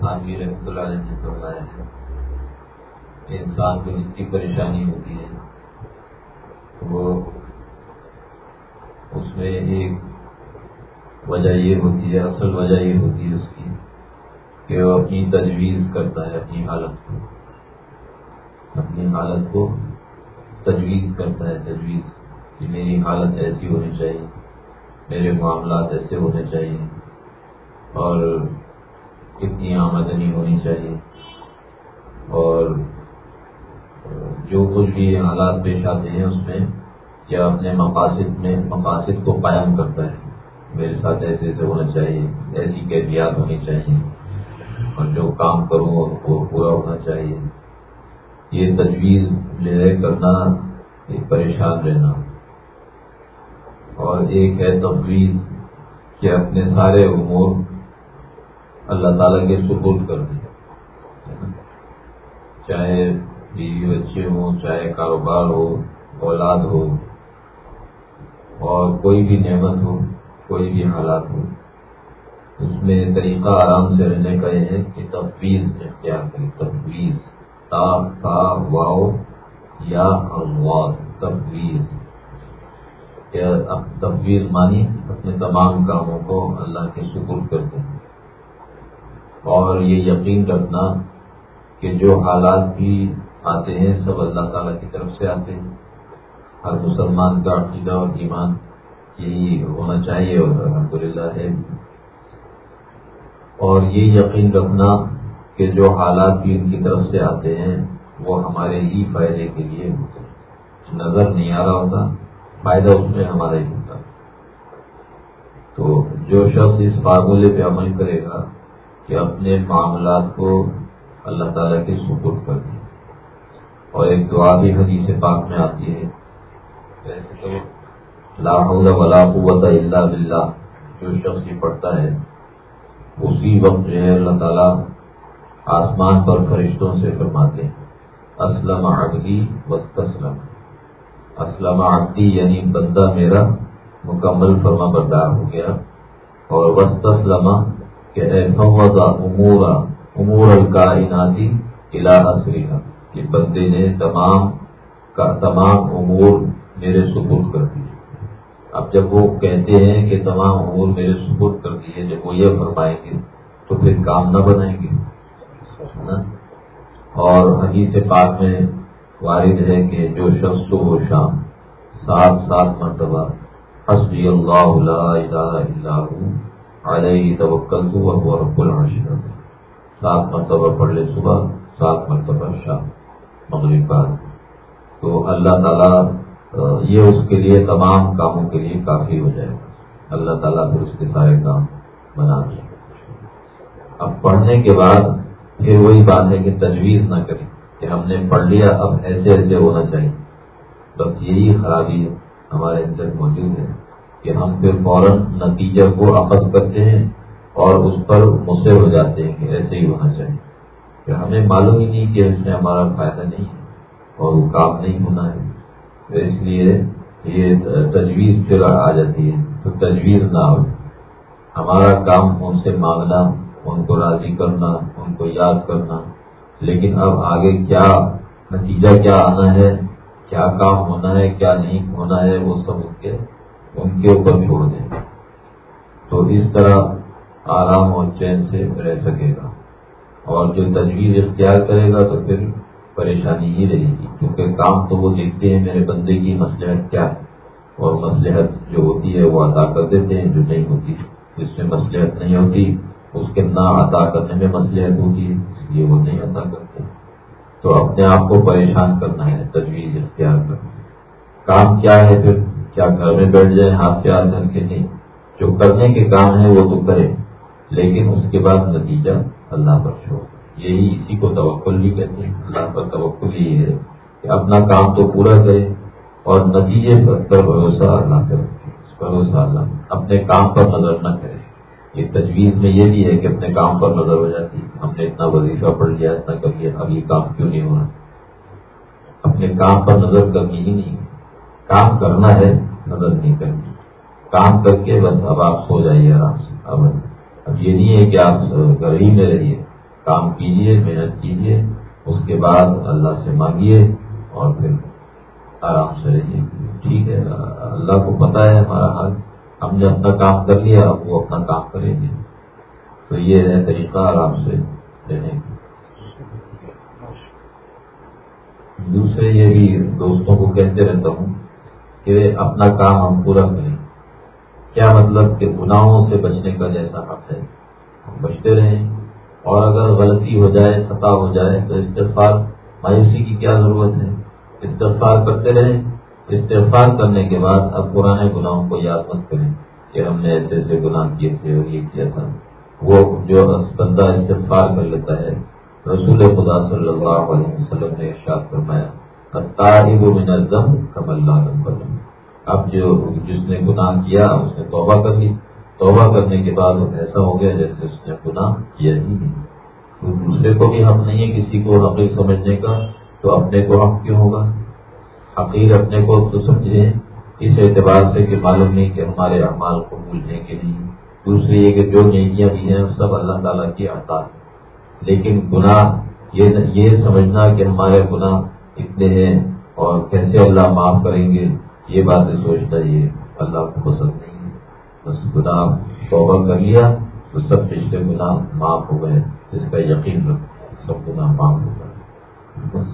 خانوی رحمۃ اللہ علیہ نے فرمایا ہے کہ انسان کو جتنی پریشانی ہوتی ہے، وہ اس میں ایک وجہ یہ ہوتی ہے، اصل وجہ یہ ہوتی ہے اس کی کہ وہ اپنی تجویز کرتا ہے اپنی حالت کو۔ اپنی حالت کو تجویز کرتا ہے، تجویز کہ میری حالت ایسی ہونی چاہیے، میرے معاملات ایسے ہونے چاہیے اور کتنی آمدنی ہونی چاہیے؟ اور جو کچھ بھی حالات پیش آتے ہیں اس میں یا اپنے مقاصد میں مقاصد کو قائم کرتا ہے، میرے ساتھ ایسے ایسے ہونا چاہیے، ایسی کیفیات ہونی چاہیے، اور جو کام کروں وہ پورا ہونا چاہیے۔ یہ تجویز لے کرنا ایک پریشان رہنا۔ اور ایک ہے تفویض کہ اپنے سارے امور اللہ تعالیٰ کے سپورٹ کر دیں چاہے بیوی بچے ہوں، چاہے کاروبار ہو، اولاد ہو، اور کوئی بھی نعمت ہو، کوئی بھی حالات ہو، اس میں طریقہ آرام سے رہنے کا یہ ہے کہ تفویض اختیار کریں۔ تفویض، تا تا واؤ یا تفویض۔ تفویض مانی اپنے تمام کاموں کو اللہ کے سپر کرتے ہیں۔ اور یہ یقین رکھنا کہ جو حالات بھی آتے ہیں، سب اللہ تعالیٰ کی طرف سے آتے ہیں۔ ہر مسلمان کا عقیدہ اور ایمان یہی ہونا چاہیے اور الحمد للہ ہے۔ اور یہ یقین رکھنا کہ جو حالات بھی ان کی طرف سے آتے ہیں، وہ ہمارے ہی فائدے کے لیے ہوتے ہیں۔ نظر نہیں آ رہا ہوتا، فائدہ اس میں ہمارا ہی ہوتا۔ تو جو شخص اس فارمولے پہ عمل کرے گا کہ اپنے معاملات کو اللہ تعالیٰ کے سپر کر دیں۔ اور ایک دعا بھی حدیث پاک میں آتی ہے۔ لاہور ولا قوت اللہ بلّہ جو شخص یہ پڑھتا ہے، اسی وقت جو ہے اللہ تعالیٰ آسمان پر فرشتوں سے فرماتے ہیں، اسلم عبدی وسطلم اسلم عبدی یعنی بندہ میرا مکمل فرما بردار ہو گیا۔ اور وسطلم کہ امور امور الکائناتی الہ کہ بندے نے تمام کا تمام امور میرے سپرد کر دیے۔ اب جب وہ کہتے ہیں کہ تمام امور میرے سپرد کر دیے، جب وہ یہ فرمائیں گے، تو پھر کام نہ بنائیں گے۔ اور حدیث پاک میں وارد ہے کہ جو شخص و شام سات سات مرتبہ حسبی اللہ لا الہ الا اللہ علیہ توکل تو رب العرش سات مرتبہ پڑھ لے صبح، سات مرتبہ شام، مغرب بعد. تو اللہ تعالیٰ یہ اس کے لیے تمام کاموں کے لیے کافی ہو جائے گا۔ اللہ تعالیٰ پھر اس کے سارے کام بنا دیں اب پڑھنے کے بعد پھر وہی بات ہے کہ تجویز نہ کریں کہ ہم نے پڑھ لیا، اب ایسے ایسے ہونا چاہیے۔ بس یہی خرابی ہمارے اندر موجود ہے۔ کہ ہم پھر فوراً نتیجہ کو اخذ کرتے ہیں اور اس پر مصر ہو جاتے ہیں کہ ایسے ہی ہونا چاہیے۔ کہ ہمیں معلوم ہی نہیں کہ اس میں ہمارا فائدہ نہیں ہے اور وہ کام نہیں ہونا ہے۔ تو اس لیے یہ تجویز پھر آ جاتی ہے۔ تو تجویز نہ ہو۔ ہمارا کام ان سے مانگنا، ان کو راضی کرنا، ان کو یاد کرنا۔ لیکن اب آگے کیا نتیجہ، کیا آنا ہے، کیا کام ہونا ہے، کیا نہیں ہونا ہے، وہ سب ان کے ان کے اوپر چھوڑ دیں۔ تو اس طرح آرام اور چین سے رہ سکے گا۔ اور جو تجویز اختیار کرے گا تو پھر پریشانی ہی رہے گی۔ کیونکہ کام تو وہ دیکھتے ہیں میرے بندے کی مسلحت کیا ہے۔ اور مسلحت جو ہوتی ہے وہ ادا کر دیتے ہیں، جو نہیں ہوتی، جس میں مسلحت نہیں ہوتی، اس کے نہ عطا کرنے میں مسلحت ہوتی ہے، اس لیے وہ نہیں عطا کرتے۔ تو اپنے آپ کو پریشان کرنا ہے، تجویز اختیار کرنا۔ کام کیا ہے پھر؟ کیا گھر میں بیٹھ جائیں ہاتھ سے ہاتھ دھر کے نہیں۔ جو کرنے کے کام ہے وہ تو کرے، لیکن اس کے بعد نتیجہ اللہ پر چھوڑ۔ یہی اسی کو توکل بھی کہتے ہیں۔ اللہ پر توکل یہ ہے کہ اپنا کام تو پورا کرے اور نتیجے پر بھروسہ اللہ کرے بھروسہ اللہ۔ اپنے کام پر نظر نہ کرے۔ یہ تجویز میں یہ بھی ہے کہ اپنے کام پر نظر ہو جاتی۔ ہم نے اتنا وظیفہ پڑھ لیا، اتنا کر لیا، اب یہ کام کیوں نہیں ہو رہا اپنے کام پر نظر کرنی ہی نہیں۔ کام کرنا ہے نظر نہیں کرنی۔ کام کر کے بس اب آپ سو جائیے آرام سے، اب اب یہ نہیں ہے کہ آپ گھر میں رہیے کام کیجیے، محنت کیجیے، اس کے بعد اللہ سے مانگیے اور پھر آرام سے رہیے۔ ٹھیک ہے، اللہ کو پتا ہے ہمارا حال۔ ہم نے اپنا کام کر لیا اب وہ اپنا کام کریں گے۔ تو یہ ہے طریقہ آرام سے رہنے کا۔ دوسرے یہ بھی دوستوں کو کہتے رہتا ہوں کہ اپنا کام ہم پورا کریں۔ کیا مطلب کہ گناہوں سے بچنے کا جیسا حق ہے؟ ہم بچتے رہیں۔ اور اگر غلطی ہو جائے، خطا ہو جائے، تو استفار مایوسی کی کیا ضرورت ہے؟ استفار کرتے رہیں۔ استفار کرنے کے بعد اب پرانے گناہوں کو یاد مت کریں کہ ہم نے ایسے ایسے گناہ کیے تھے اور یہ کیا تھا۔ وہ جو بندہ استفار کر لیتا ہے، رسول خدا صلی اللہ علیہ وسلم نے ارشاد فرمایا۔ اللہ اب جو جس نے گناہ کیا، اس نے توبہ کر لی۔ توبہ کرنے کے بعد ایسا ہو گیا جیسے اس نے گناہ کیا ہی نہیں۔ دوسرے کو بھی حق نہیں ہے کسی کو حقیق سمجھنے کا، تو اپنے کو حق کیوں ہوگا؟ حقیق اپنے کو تو سمجھے۔ اس اعتبار سے کہ معلوم نہیں کہ ہمارے اعمال کو بھولنے کے لیے دوسری یہ کہ جو نیکیاں بھی ہیں، سب اللہ تعالیٰ کی عطا ہے لیکن گناہ یہ سمجھنا کہ ہمارے گناہ اتنے ہیں اور کیسے اللہ معاف کریں گے، یہ باتیں سوچتا یہ اللہ کو پسند نہیں بس گناہ، توبہ کر لیا، تو سب پچھلے گناہ معاف ہو گئے۔ اس کا یقین رکھ، سب گناہ معاف ہو گئے۔ بس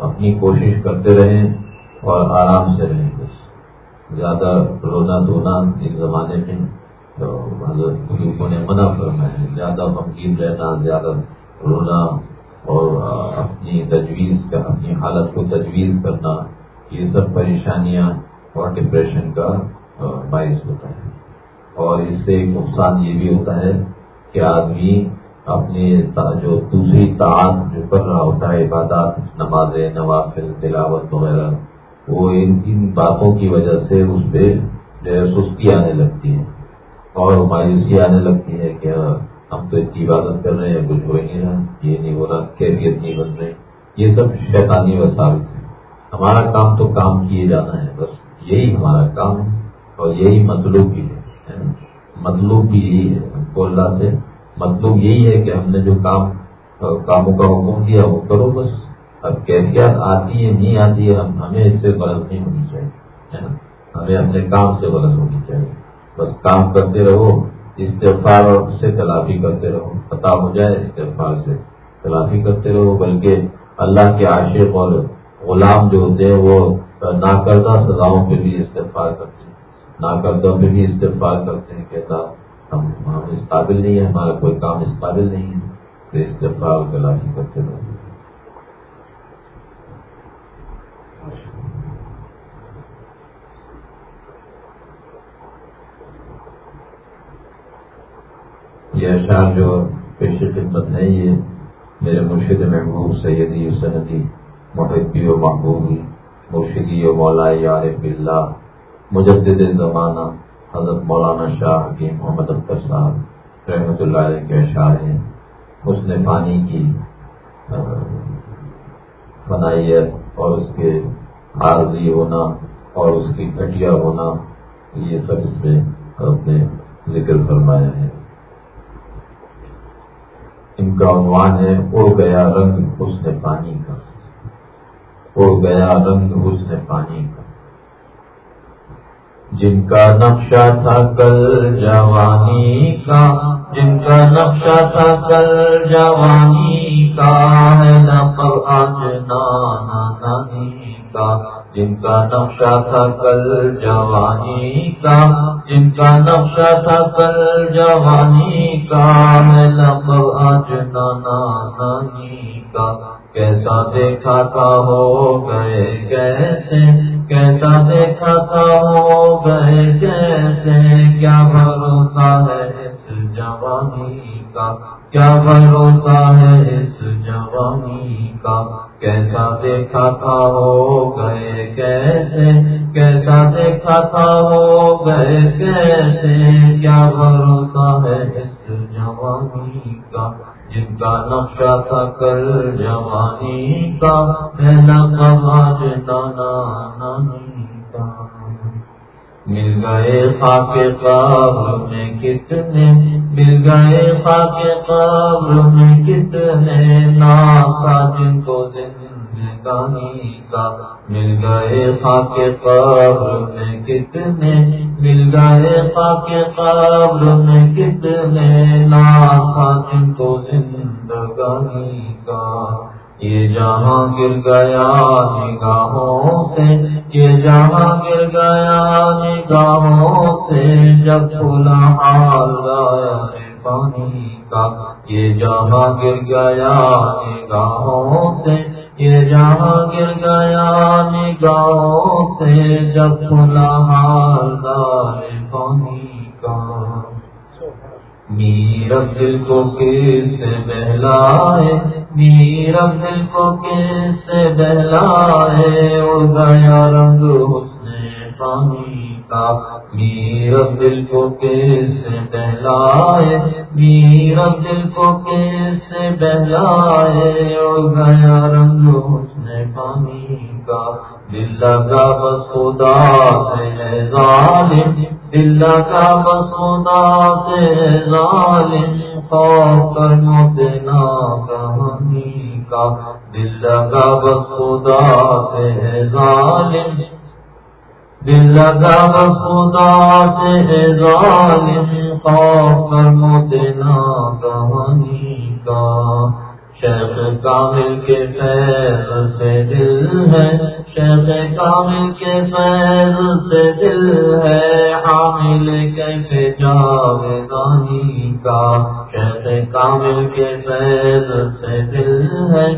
اپنی کوشش کرتے رہیں اور آرام سے رہیں۔ بس زیادہ رونا دھونا اس زمانے میں تو بزرگوں نے منع کرنا ہے۔ زیادہ ممکن رہنا، زیادہ رونا اور اپنی تجویز کا اپنی حالت کو تجویز کرنا، یہ سب پریشانیاں اور ڈپریشن کا باعث ہوتا ہے۔ اور اس سے ایک نقصان یہ بھی ہوتا ہے کہ آدمی اپنی جو دوسری تعداد جو کر رہا ہوتا ہے، عبادات، نمازیں، نوافل، تلاوت وغیرہ، وہ ان ان باتوں کی وجہ سے اس پہ جو ہے سستی آنے لگتی ہے اور مایوسی آنے لگتی ہے کہ ہاں، ہم تو اتنی عبادت کر رہے ہیں کچھ ہو نہیں رہا یہ نہیں ہو رہا، کیفیت نہیں بن رہی۔ یہ سب شیطانی وسائل ہے ہمارا کام تو کام کیے جانا ہے، بس یہی ہمارا کام ہے اور یہی مطلوب بھی ہے مطلوب بھی یہی ہے۔ ہم کو اللہ سے مطلوب یہی ہے کہ ہم نے جو کام، کاموں کا حکم دیا، وہ کرو بس۔ اب کیفیات آتی ہے، نہیں آتی ہے ہمیں اس سے غلط نہیں ہونی چاہیے ہمیں اپنے کام سے غلط ہونی چاہیے۔ بس کام کرتے رہو۔ استفار سے تلافی کرتے رہو۔ پتا ہو جائے استفار سے۔ تلافی کرتے رہو، بلکہ اللہ کے عاشق اور غلام جو ہوتے ہیں، وہ نہ کردہ سزاؤں پہ بھی استفار کرتے ہیں۔ ناکردوں پہ بھی استفاد کرتے ہیں، کہتا ہم ہم اس قابل نہیں ہے ہمارا کوئی کام اس قابل نہیں ہے۔ تو استفاد گلاسی کرتے رہتے یہ اشعار جو پیش خدمت ہے، یہ میرے مرشد محبوب سیدی سندی محبی و محبوبی، مرشدی و مولا عارف اللہ مجدد زمانہ حضرت مولانا شاہ حکیم محمد اختر صاحب رحمۃ اللہ علیہ کے اشعار ہیں۔ اس نے پانی کی فنائیت اور اس کے عارضی ہونا اور اس کی گھٹیا ہونا، یہ سب اس میں نے ذکر فرمایا ہے۔ ان کا عنوان ہے، اڑ گیا رنگ اس نے پانی کا۔ اڑ گیا رنگ اس نے پانی کا۔ جن کا نقشہ تھا کل جوانی کا، جن کا نقشہ تھا کل جوانی کا، ہے نقل آج نانی کا۔ جن کا نقشہ تھا کل جوانی کا جن کا نقشہ تھا کل جوانی کا ہے نقل آج نانا نانی کا کیسا دیکھا تھا ہو گئے کیسے کیسا دیکھا تھا ہو گئے کیسے کیا بھروسہ ہے جوانی کا کیا بھروسہ ہے اس جوانی کا؟ کیسا دیکھا تھا ہو گئے کیسے؟ کیسا دیکھا تھا ہو گئے کیسے؟ کیا بھروسہ ہے اس جوانی کا؟ جن کا نقشہ تھا کل جوانی کا نانی کا؟ مل گئے خاک قبر میں کتنے مل گئے خاک قبر میں کتنے ناسا جن کو زندگانی کا مل گئے خاک قبر میں کتنے مل گئے خاک قبر میں کتنے ناسا جن کو زندگانی کا یہ جہاں گر گیا نگاہوں سے یہ جہاں گر گیا، نگاہوں سے جب کھلا حال گایا پانی کا، یہ جہاں گر گیا، نگاہوں سے یہ جہاں گر گیا، نگاہوں سے جب کھلا حال گائے پانی کا۔ میرا دل کو کس سے بہلائے میرا دل کو کس سے بہلائے اڑ گیا رنگ حسن پانی کا میرا دل کو کس سے بہلائے میرا دل کو کس سے بہلائے اڑ گیا رنگ حسن پانی کا دل لگا بس خدا سے ظالم۔ دل کا بسودا سے ظالم۔ خوف کر موت نا کہانی کا دل کا بسودا سے ظالم۔ دل کا بسودا سے ظالم خوف کر کہانی کا شیخ کامل کے فیض سے دل ہے۔ شیخ کامل کے فیض سے دل ہے حامل، کیسے جاویدانی کا؟ شیخ کامل کے فیض سے دل ہے۔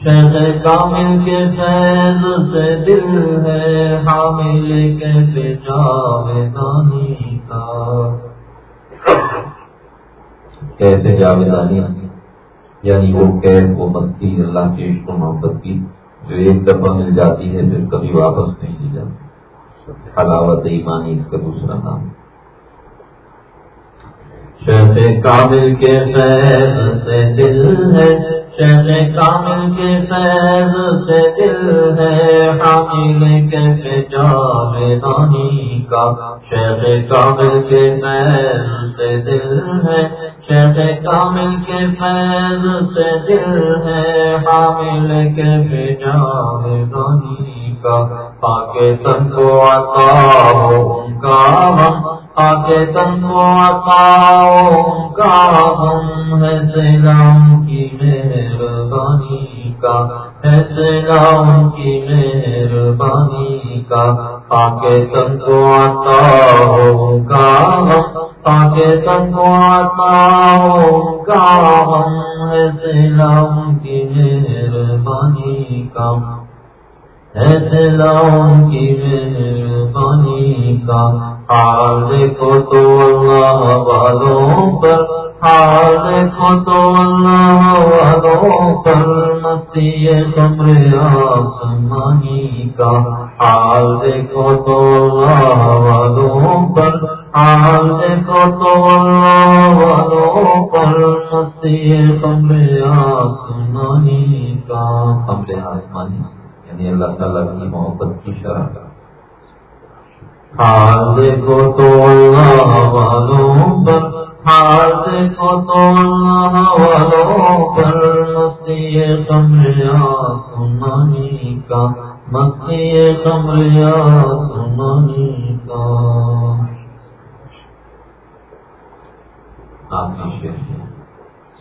شیخ کامل کے فیض سے دل ہے حامل، کیسے جاویدانی کا؟ کیسے جاویدانی یعنی وہ قید، وہ مستی اللہ کی عشق و محبت کی۔ جو ایک دفعہ مل جاتی ہے، پھر کبھی واپس نہیں مل جاتی۔ حلاوت ایمانی اس کا دوسرا نام۔ شیخ کامل کے فیض سے دل ہے۔ شیخ کامل کے فیض سے دل ہے۔ حامل کیسے جاویدانی کا۔ شیخ کامل کے فیض سے دل ہے۔ شیخ کامل کے فیض سے دل ہے، حامل کیسے جاویدانی کا۔ پاکے تن کو عطا ہو، ان کا ہم۔ آگے تن کو عطا کا ہم۔ ہے سلام کی مہربانی کا۔ ہے سلام کی مہربانی کا۔ آگے تن کو عطا کا ہم۔ آگے تن کو عطا کا ہم ہے سلام کی مہربانی کا ایسے لاؤں کی مہربانی کا آج کو تو اللہ والوں پر دیکھو تو اللہ والوں پر مستی کمرے آسمانی کا حال دیکھو تو اللہ والوں پر حال دیکھو تو اللہ والوں پر مستی آسمانی کا کمرے آسمانی یعنی اللہ تعالیٰ کی محبت کی شرح حال دیکھو تو اللہ والوں پر تو والوں پر کمریا سنانی کا کمریا سنانی کا۔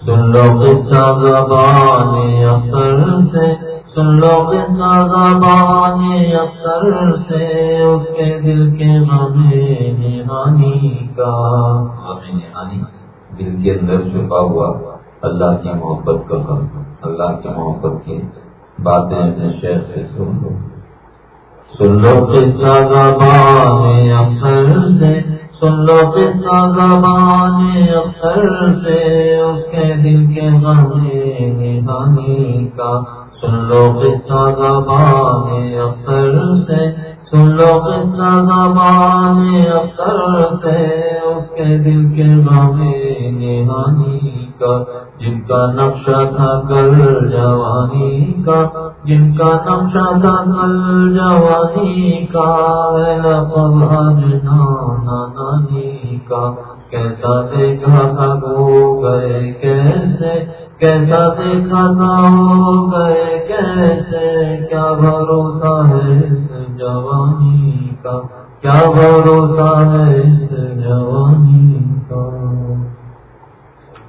سن لو قصہ زبان اثر سے سن لو قصہ زبان اثر سے اس کے دل کے غمے نہانی کا۔ غم نہانی دل کے اندر چھپا ہوا اللہ کی محبت کا غم اللہ کی محبت کی باتیں اپنے شہر سے سن لو۔ سن لو قصہ زبان اثر سے سن لو قصہ زبان اثر سے اس کے دل کے غمے نہانی کا۔ سن لو قصہ زبان اثر سے، سن لو قصہ زبان اثر سے، اس کے دل کے غمے نہانی کا، جن کا نقشہ تھا کل جوانی کا، جن کا نقشہ تھا کل جوانی کا نانی کا، کیسا دیکھا تھا ہو گئے کیسے؟ کیسا دیکھا تھا ہو گئے، کیسے؟ کیا بھروسہ ہے اس جوانی کا؟ کیا بھروسہ ہے اس جوانی کا؟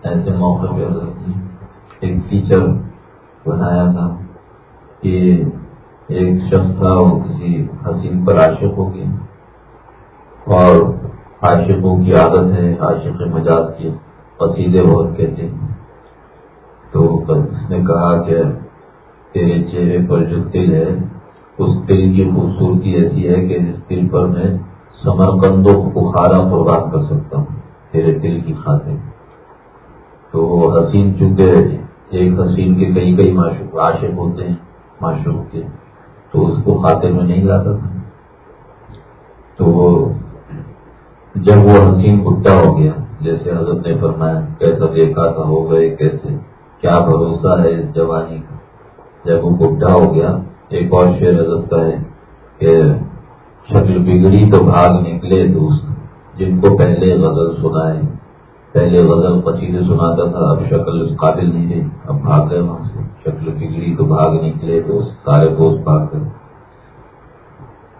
ایسے موقع پہ جی ایک ٹیچر بنایا تھا کہ ایک شخص تھا، وہ کسی حسین پر عاشق ہو گیا۔ اور عاشقوں کی عادت ہے، عاشق مجاز کی قصیدے بہت کہتے ہیں۔ تو اس نے کہا کہ تیرے چہرے پر جو تل ہے، اس تل کی خوبصورتی ایسی ہے کہ اس تل پر میں سمر کندوں کو بخارا قربان کر سکتا ہوں، تیرے دل کی خاطر۔ تو وہ حسین چونکہ ایک حسین کے کئی کئی معشوق، عاشق ہوتے ہیں، معشوق کے، تو اس کو خاطر میں نہیں لاتا تھا۔ تو جب وہ حسین گٹا ہو گیا، جیسے حضرت نے فرمایا، کیسا دیکھا تھا ہو گئے، کیسے کیا بھروسہ ہے اس جوانی کا؟ جب وہ گڈھا ہو گیا، ایک اور شعر حضرت کا ہے کہ شکل بگڑی تو بھاگ نکلے دوست، جن کو پہلے غزل سنائے۔ پہلے غزل قصیدے سناتا تھا، اب شکل اس قابل نہیں رہی اب بھاگ گئے وہاں سے۔ شکل بگڑی تو بھاگ نکلے دوست، سارے دوست بھاگ گئے۔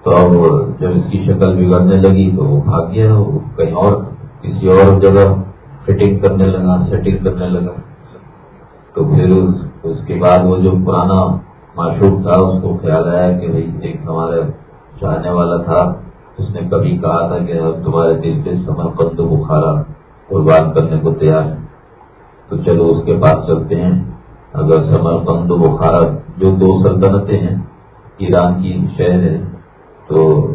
تو اب جب اس کی شکل بگڑنے لگی تو وہ بھاگ گیا، وہ کہیں اور، کسی اور جگہ فٹنگ کرنے لگا سیٹنگ کرنے لگا۔ تو پھر اس کے بعد وہ جو پرانا معشوق تھا، اس کو خیال آیا کہ بھائی ایک ہمارا چاہنے والا تھا۔ اس نے کبھی کہا تھا کہ تمہارے دل کے سمرپند بخارا قربان کرنے کو تیار ہے۔ تو چلو اس کے پاس چلتے ہیں۔ اگر سمر پند بخارا جو دو سلطنتیں ہیں، ایران کی شہر ہے، تو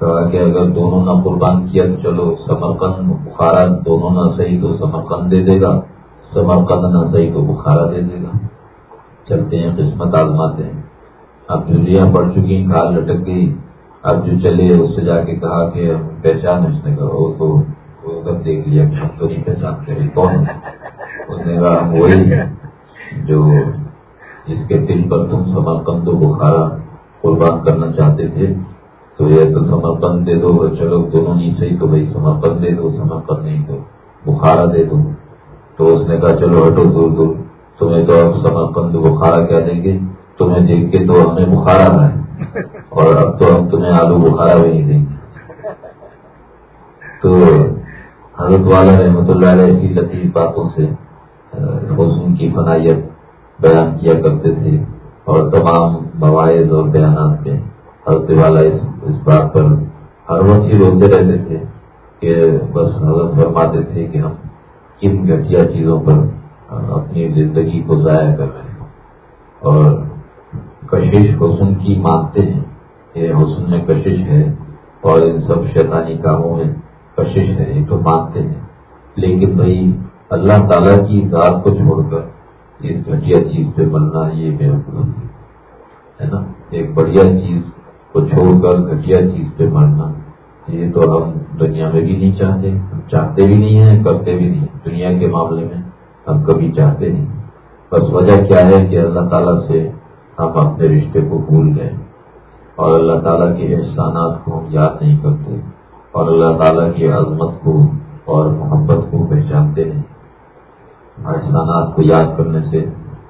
کہا کہ اگر دونوں نہ قربان کیا تو چلو سمرقند بخارا دونوں نہ صحیح تو سمرقند دے دے گا۔ سمر قند نہ صحیح تو بخارا دے دے گا۔ چلتے ہیں، قسمت آزماتے ہیں۔ اب جلیاں پڑ چکی کھال لٹک گئی اب جو چلے، اس سے جا کے کہا کہ پہچان اس نے کہا، وہ تو دیکھ لیا کہ ہم تو نہیں پہچانتے کون اس نے کہا وہی جو جس کے دل پر تم سمرپن تو بخارا قربان کرنا چاہتے تھے۔ تو یہ تو سمرپن دے دو چلو، دونوں نہیں صحیح تو بھائی سمرپن دے دو سمرپن نہیں تو بخارا دے دو۔ تو اس نے کہا، چلو ہٹو دور دور تمہیں تو اب سمرپن بخارا کیا دیں گے، تمہیں دیکھ کے تو ہمیں بخارا ہے اور اب تو ہم تمہیں آلو بخارا بھی نہیں دیں گے۔ تو حضرت والا رحمۃ اللہ علیہ کی لطیف باتوں سے حسن کی فنائیت بیان کیا کرتے تھے اور تمام مواعظ اور بیانات میں حضرت والا اس بات پر ہر وقت ہی روتے رہتے تھے کہ بس حضرت فرماتے تھے کہ ہم کن گھٹیا چیزوں پر اپنی زندگی کو ضائع کر رہے ہیں۔ اور کشش حسن کی مانتے ہیں کہ حسن میں کشش ہے اور ان سب شیطانی کاموں میں کشش ہے، یہ تو مانتے ہیں۔ لیکن بھائی، اللہ تعالیٰ کی ذات کو چھوڑ کر اس گھٹیا چیز پہ بننا یہ بے ہے۔ نا؟ ایک بڑھیا چیز کو چھوڑ کر گھٹیا چیز پہ بننا، یہ تو ہم دنیا میں بھی نہیں چاہتے، ہم چاہتے بھی نہیں ہیں، کرتے بھی نہیں دنیا کے معاملے میں ہم کبھی چاہتے نہیں بس وجہ کیا ہے کہ اللہ تعالیٰ سے ہم اپنے رشتے کو بھول گئے۔ اور اللہ تعالیٰ کے احسانات کو ہم یاد نہیں کرتے۔ اور اللہ تعالیٰ کی عظمت کو اور محبت کو پہچانتے ہیں احسانات کو یاد کرنے سے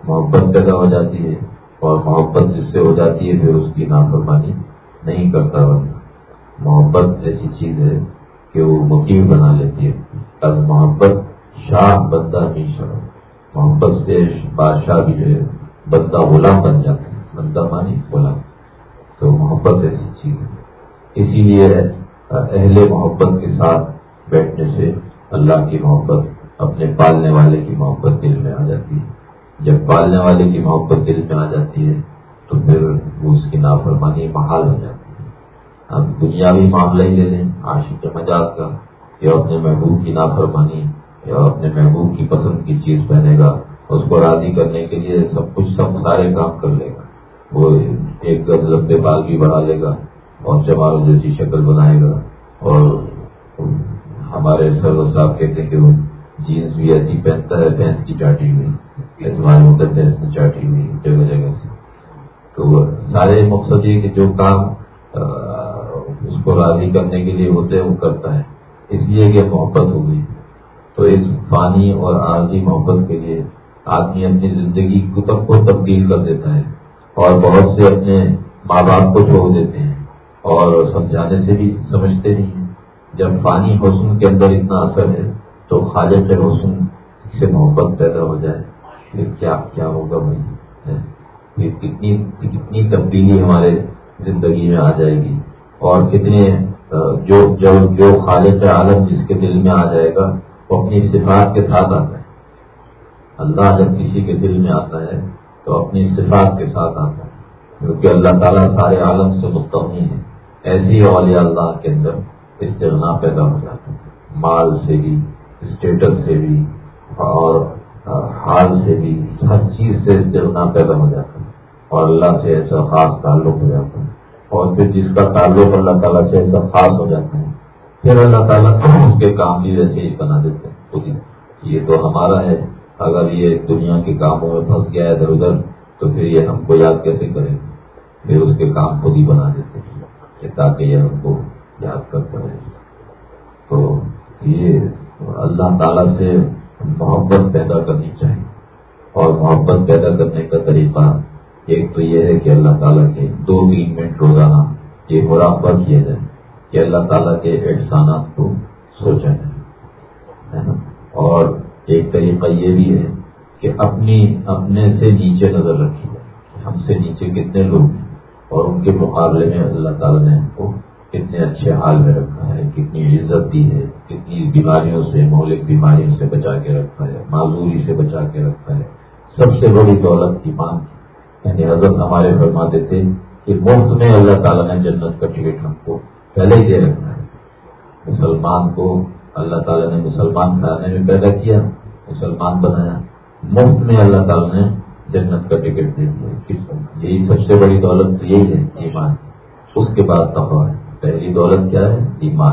محبت پیدا ہو جاتی ہے۔ اور محبت جس سے ہو جاتی ہے، پھر اس کی نافرمانی نہیں کرتا بندہ۔ محبت ایسی چیز ہے کہ وہ مقیم بنا لیتی ہے۔ اب محبت شاہ بندہ ہمیشہ محبت سے بادشاہ بھی جو ہے، بندہ غلام بن جاتا ہے۔ بندہ مانی غلام۔ تو محبت ایسی چیز ہے۔ اسی لیے اہل محبت کے ساتھ بیٹھنے سے اللہ کی محبت، اپنے پالنے والے کی محبت دل میں آ جاتی ہے۔ جب پالنے والے کی محبت دل میں آ جاتی ہے، تو پھر وہ اس کی نافرمانی محال ہو جاتی ہے۔ اب دنیاوی معاملہ ہی لے لیں، عاشق مجاز کا، یا اپنے محبوب کی نافرمانی، یا اپنے محبوب کی پسند کی چیز پہنے گا، اس کو راضی کرنے کے لیے سب کچھ سب سارے کام کر لے گا۔ وہ ایک گز لمبے بال بھی بڑھا لے گا اور چماروں جیسی شکل بنائے گا۔ اور ہمارے سر صاحب کہتے ہیں کہ وہ جینس بھی ایسی پہنتا ہے بھینس کی چاٹی ہوئی۔ اعتماد ہوتا ہے بھینس کی چاٹی ہوئی، جگہ جگہ سے۔ تو سارے مقصد یہ کہ جو کام اس کو راضی کرنے کے لیے ہوتے ہیں وہ کرتا ہے۔ اس لیے کہ محبت ہو گئی۔ تو اس فانی اور عارضی محبت کے لیے آدمی اپنی زندگی کو تبدیل کر دیتا ہے اور بہت سے اپنے ماں باپ کو چھوڑ دیتے ہیں اور سمجھانے سے بھی سمجھتے نہیں ہیں۔ جب فانی حسن کے اندر اتنا اثر ہے تو خالد حسن سے محبت پیدا ہو جائے۔ پھر کیا کیا ہوگا بھائی؟ کتنی کتنی تبدیلی ہمارے زندگی میں آ جائے گی۔ اور کتنے جو جو جو خالد عالم جس کے دل میں آ جائے گا، وہ اپنی صفات کے ساتھ آتا ہے۔ اللہ جب کسی کے دل میں آتا ہے، تو اپنی صفات کے ساتھ آتا ہے۔ کیونکہ اللہ تعالیٰ سارے عالم سے مستقی ہے ایسی اولیاء اللہ کے اندر استغنا پیدا ہو جاتا ہے۔ مال سے بھی اسٹیٹس سے بھی، اور حال سے بھی، ہر چیز سے استغنا پیدا ہو جاتا ہے۔ اور اللہ سے ایسا خاص تعلق ہو جاتا ہے۔ اور پھر جس کا تعلق اللہ تعالیٰ سے ایسا خاص ہو جاتا ہے، پھر اللہ تعالیٰ اس کے کام بھی ویسے ہی بنا دیتے ہیں۔ خود ہی۔ یہ تو ہمارا ہے۔ اگر یہ دنیا کے کاموں میں پھنس گیا ہے ادھر ادھر، تو پھر یہ ہم کو یاد کیسے کریں؟ پھر اس کے کام خود ہی بنا دیتے ہیں۔ تاکہ یہ ہم کو یاد کرتا رہے تو یہ اللہ تعالیٰ سے محبت پیدا کرنی چاہیے۔ اور محبت پیدا کرنے کا طریقہ ایک تو یہ ہے کہ اللہ تعالیٰ کے دو تین منٹ روزانہ یہ مراقبہ کیا جائے کہ اللہ تعالیٰ کے احسانات کو سوچا جائے اور ایک طریقہ یہ بھی ہے کہ اپنی اپنے سے نیچے نظر رکھی جائے ہم سے نیچے کتنے لوگ ہیں اور ان کے مقابلے میں اللہ تعالیٰ نے ہم کو کتنے اچھے حال میں رکھا ہے، کتنی عزت دی ہے، کتنی بیماریوں سے مولک بیماریوں سے بچا کے رکھا ہے، معذوری سے بچا کے رکھا ہے۔ سب سے بڑی دولت کی مانگ یعنی حضرت ہمارے فرماتے تھے کہ مفت میں اللہ تعالیٰ نے جنت کا ٹکٹ ہم کو پہلے ہی دے رکھا ہے۔ مسلمان کو اللہ تعالیٰ نے مسلمان کھانے میں پیدا کیا، مسلمان بنایا۔ مفت میں اللہ تعالیٰ نے جنت کا ٹکٹ دے دیا۔ یہی سب سے بڑی دولت یہی ہے، ایمان۔ اس کے بعد تقوا ہے پہلی دولت کیا ہے؟ ایمان۔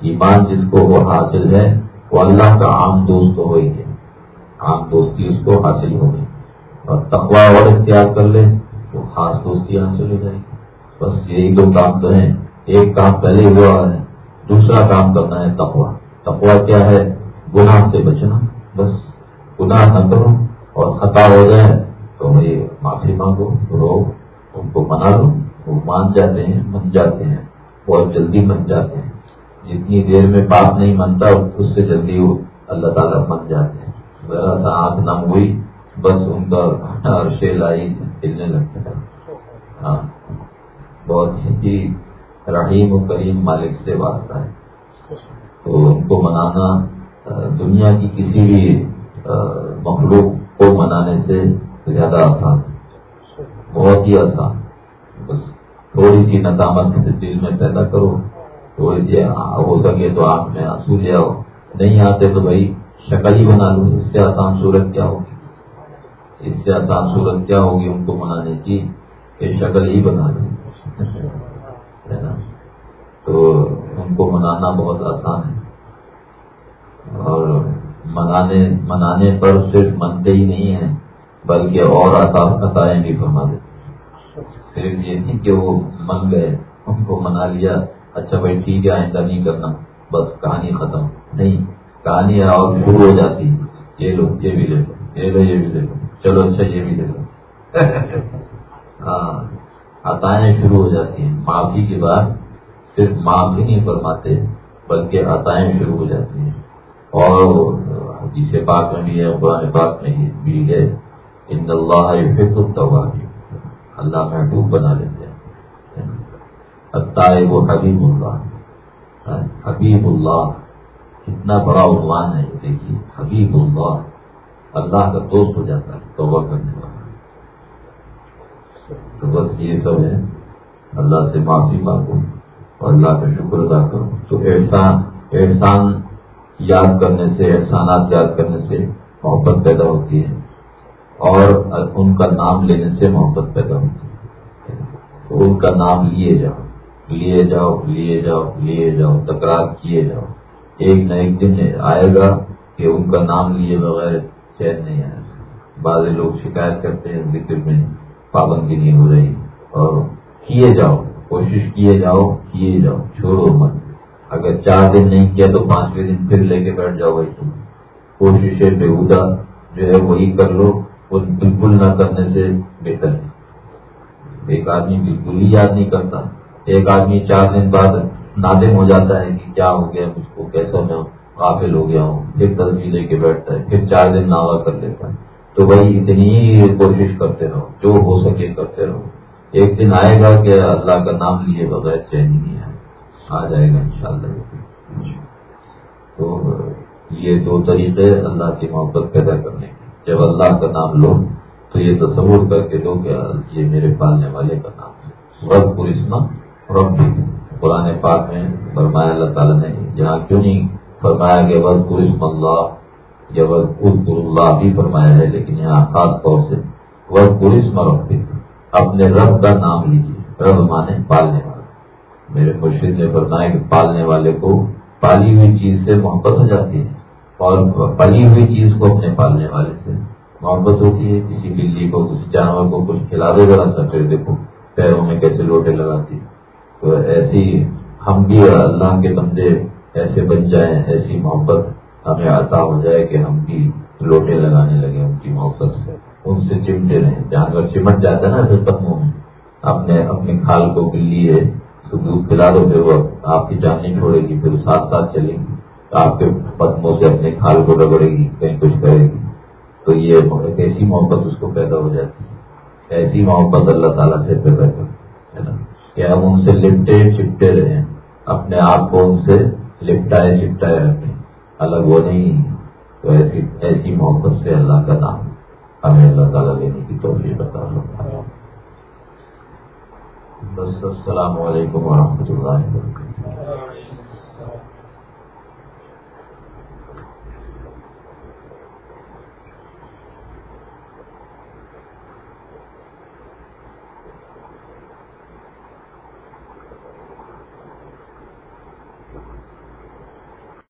ایمان جس کو وہ حاصل ہے، وہ اللہ کا عام دوست ہو ہی ہے۔ عام دوستی اس کو حاصل ہو گئی۔ اور تقوا اور اختیار کر لے تو خاص دوستی حاصل ہو جائے گی۔ بس یہی دو کام تو ہیں۔ ایک کام پہلے ہوا ہے، دوسرا کام کرنا ہے تقوا تقوا کیا ہے؟ گناہ سے بچنا۔ بس گناہ نہ کرو اور خطا ہو جائے تو بھائی معافی مانگو رو ان کو منا لو۔ وہ مان جاتے ہیں من جاتے ہیں۔ بہت جلدی من جاتے ہیں۔ جتنی دیر میں بات نہیں مانتا، اس سے جلدی وہ اللہ تعالیٰ من جاتے ہیں۔ ذرا سا آنکھ نم ہوئی۔ بس ان کا شیل آئی ہلنے لگتا ہے۔ ہاں۔ بہت ہی رحیم و کریم مالک سے واسطہ ہے۔ تو ان کو منانا، دنیا کی کسی بھی مخلوق کو منانے سے زیادہ آسان بہت ہی آسان بس تھوڑی سی ندامت دل میں پیدا کرو۔ تھوڑی سی ہو سکے تو آپ میں آنسو لے آؤ۔ نہیں آتے تو بھائی، شکل ہی بنا لو۔ اس سے آسان صورت کیا ہوگی اس سے آسان صورت کیا ہوگی ان کو منانے کی؟ کہ شکل ہی بنا لو تو ان کو منانا بہت آسان ہے۔ اور منانے منانے پر صرف منتے ہی نہیں ہیں، بلکہ اور عطائیں بھی فرما دیتے صرف یہ نہیں کہ وہ من گئے، ان کو منا لیا اچھا بھائی ٹھیک ہے، آئندہ نہیں کرنا، بس کہانی ختم۔ نہیں، کہانی اور شروع ہو جاتی یہ لو یہ بھی لے لو، یہ لو، یہ بھی لے لو۔ چلو اچھا یہ بھی لے لو ہاں عطائیں شروع ہو جاتی ہیں۔ معافی کے بعد صرف معاف ہی نہیں فرماتے، بلکہ عطائیں شروع ہو جاتی ہیں۔ اور جسے پاک میں بھی ہے، قرآن پاک میں بھی ہے۔ ان اللہ اللہ محبوب بنا لیتے ہیں۔ وہ حبیب اللہ۔ حبیب اللہ، کتنا بڑا عنوان ہے دیکھیے۔ حبیب اللہ۔ اللہ کا دوست ہو جاتا ہے، توبہ کرنے والا۔ تو بس یہ سب ہے۔ اللہ سے معافی مانگو اور اللہ کا شکر ادا کرو تو احسان احسان یاد کرنے سے، احسانات یاد کرنے سے محبت پیدا ہوتی ہے۔ اور ان کا نام لینے سے محبت پیدا ہوتی ہے۔ تو ان کا نام لیے جاؤ لیے جاؤ لیے جاؤ لیے جاؤ، تکرار کیے جاؤ۔ ایک نہ ایک دن آئے گا کہ ان کا نام لیے بغیر چین نہیں ہے بعض لوگ شکایت کرتے ہیں ذکر میں، پابندی نہیں ہو رہی۔ اور کیے جاؤ، کوشش کیے جاؤ کیے جاؤ، چھوڑو مت۔ اگر چار دن نہیں کیا تو پانچویں دن پھر لے کے بیٹھ جاؤ بھائی تم۔ کوششیں بےحدہ جو ہے وہی کر لو۔ وہ بالکل نہ کرنے سے بہتر ہے۔ ایک آدمی بالکل ہی یاد نہیں کرتا۔ ایک آدمی چار دن بعد نادم ہو جاتا ہے کہ کیا ہو گیا، مجھ کو کیسا میں قافل ہو گیا ہوں، پھر تصویر لے کے بیٹھتا ہے، پھر چار دن ناوا کر لیتا ہے۔ تو بھائی اتنی کوشش کرتے رہو، جو ہو سکے کرتے رہو۔ ایک دن آئے گا کہ اللہ کا نام لیے بغیر چین نہیں ہے۔ آ جائے گا انشاءاللہ۔ تو یہ دو طریقے اللہ کی محبت پیدا کرنے کے۔ جب اللہ کا نام لو، تو یہ تصور کر کے لو کہ یہ میرے پالنے والے کا نام ہے۔ رب رب بھی قرآن پاک میں فرمایا اللہ تعالیٰ نے، جہاں کیوں نہیں فرمایا کہ ود اللہ، یا ود اللہ بھی فرمایا ہے، لیکن یہاں خاص طور سے ود پورسم رب اپنے رب کا نام لیجیے رب مانے پالنے والا میرے مرشد نے فرمایا کہ پالنے والے کو پالی ہوئی چیز سے محبت ہو جاتی ہے، اور پلی ہوئی چیز کو اپنے پالنے والے سے محبت ہوتی ہے۔ کسی بلی کو، کسی جانور کو کچھ کھلا دے گا سا پھر دیکھو، پیروں میں کیسے لوٹے لگاتی تو ایسی ہم بھی اللہ کے بندے ایسے بن جائیں، ایسی محبت ہمیں عطا ہو جائے کہ ہم بھی لوٹے لگانے لگے ان کی محبت سے۔ ان سے چمٹے رہیں۔ جانور چمٹ جاتا ہے نا ایسے قدموں میں اپنے اپنے کھال کو بلی ہے تو دودھ پلا دو، پھر وہ آپ کی جان نہیں چھوڑے گی، پھر ساتھ ساتھ چلے گی۔ آپ کے پدموں سے اپنے کھال کو رگڑے گی، کہیں کچھ کرے گی۔ تو یہ ایسی محبت اس کو پیدا ہو جاتی ہے۔ ایسی محبت اللہ تعالیٰ سے پیدا کر کہ ہم ان سے لپٹے چپٹے رہے اپنے آپ کو ان سے لپٹائے چپٹائے رکھیں الگ وہ نہیں تو ایسی ایسی محبت سے اللہ کا نام ہمیں اللہ تعالیٰ لینے کی توفیق بتا سکتا ہے بس، السلام علیکم ورحمۃ اللہ وبرکاتہ۔